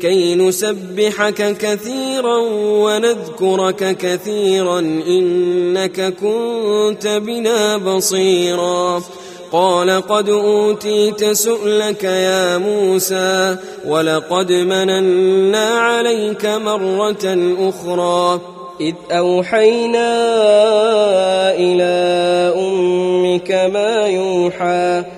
كي نسبحك كثيرا ونذكرك كثيرا إنك كنت بنا بصيرا. قال قد أوتيت سؤلك يا موسى ولقد مننا عليك مرة أخرى. إذ أوحينا إلى أمك ما يوحى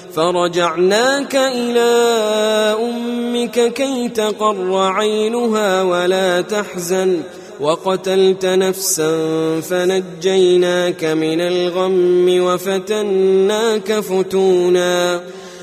فرجعناك إلى أمك كي تقر عينها ولا تحزن وقتلت نفسا فنجيناك من الغم وفتناك فتونا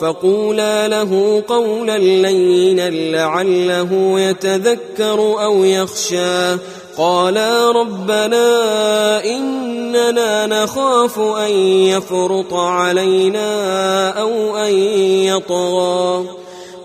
فقولا له قولا لينا لعله يتذكر أو يخشى. قالا ربنا إننا نخاف أن يفرط علينا أو أن يطغى.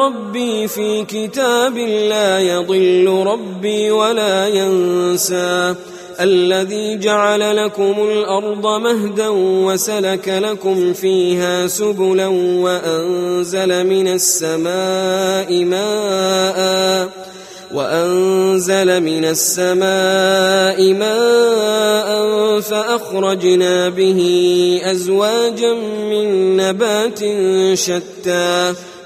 ربي في كتاب لا يضل ربي ولا ينسى. الذي جعل لكم الأرض مهدا وسلك لكم فيها سبلا وأنزل من السماء ماءً وأنزل من السماء ماء فأخرجنا به أزواجا من نبات شتى.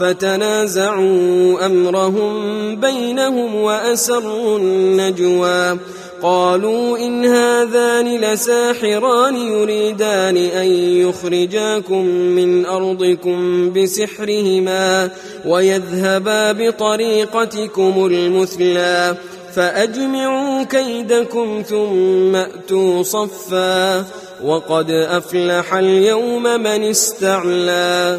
فتنازعوا أمرهم بينهم وأسروا النجوى. قالوا إن هذان لساحران يريدان أن يخرجاكم من أرضكم بسحرهما ويذهبا بطريقتكم المثلى. فأجمعوا كيدكم ثم أتوا صفا. وقد أفلح اليوم من استعلى.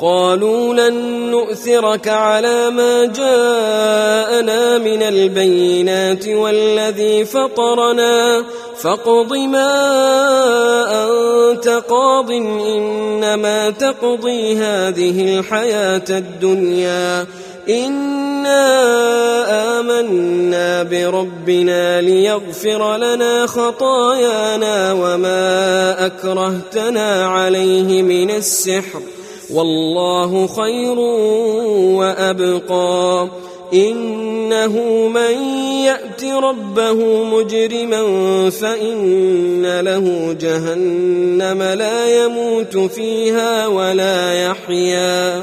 قالوا لن نؤثرك على ما جاءنا من البينات والذي فطرنا. فاقض ما أنت قاض إنما تقضي هذه الحياة الدنيا. إنا آمنا بربنا ليغفر لنا خطايانا وما أكرهتنا عليه من السحر. والله خير وأبقى. إنه من يأت ربه مجرما فإن له جهنم لا يموت فيها ولا يحيا.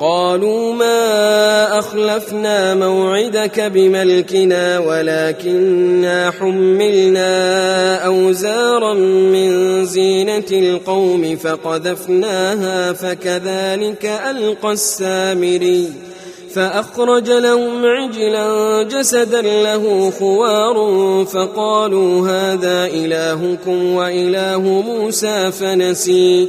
قالوا ما أخلفنا موعدك بملكنا ولكننا حملنا أوزارا من زينة القوم فقذفناها فكذلك ألقى السامري فأخرج لهم عجلا جسدا له خوار فقالوا هذا إلهكم وإله موسى فنسي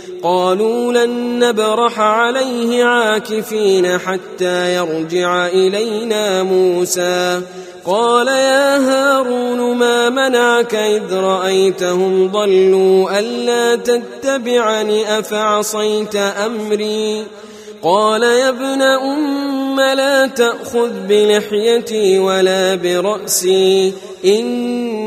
قالوا لن نبرح عليه عاكفين حتى يرجع إلينا موسى. قال يا هارون ما منعك إذ رأيتهم ضلوا ألا تتبعني أفعصيت أمري؟ قال يا ابن أم لا تأخذ بلحيتي ولا برأسي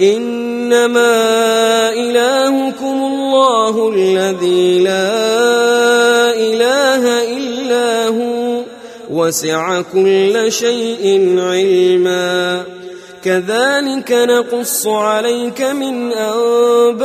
إنما إلهكم الله الذي لا إله إلا هو. وسع كل شيء علمًا. كذلك نقص عليك من أنباء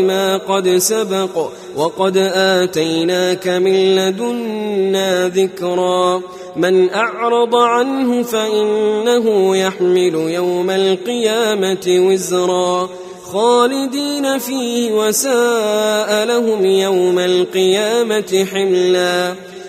ما قد سبق وقد آتيناك من لدنا ذكرا. من أعرض عنه فإنه يحمل يوم القيامة وزرا. خالدين فيه وساء لهم يوم القيامة حملا.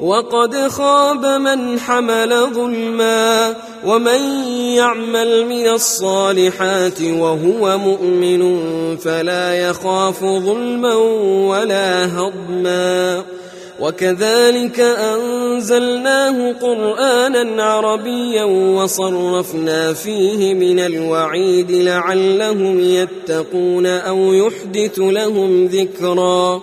وقد خاب من حمل ظلما ومن يعمل من الصالحات وهو مؤمن فلا يخاف ظلما ولا هضما وكذلك أنزلناه قرآنا عربيا وصرفنا فيه من الوعيد لعلهم يتقون أو يحدث لهم ذكرا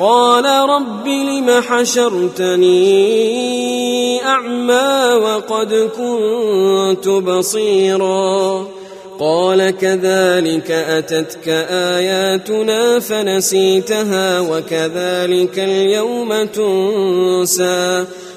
قال رب لم حشرتني أعمى وقد كنت بصيرا قال كذلك أتتك آياتنا فنسيتها وكذلك اليوم تنسى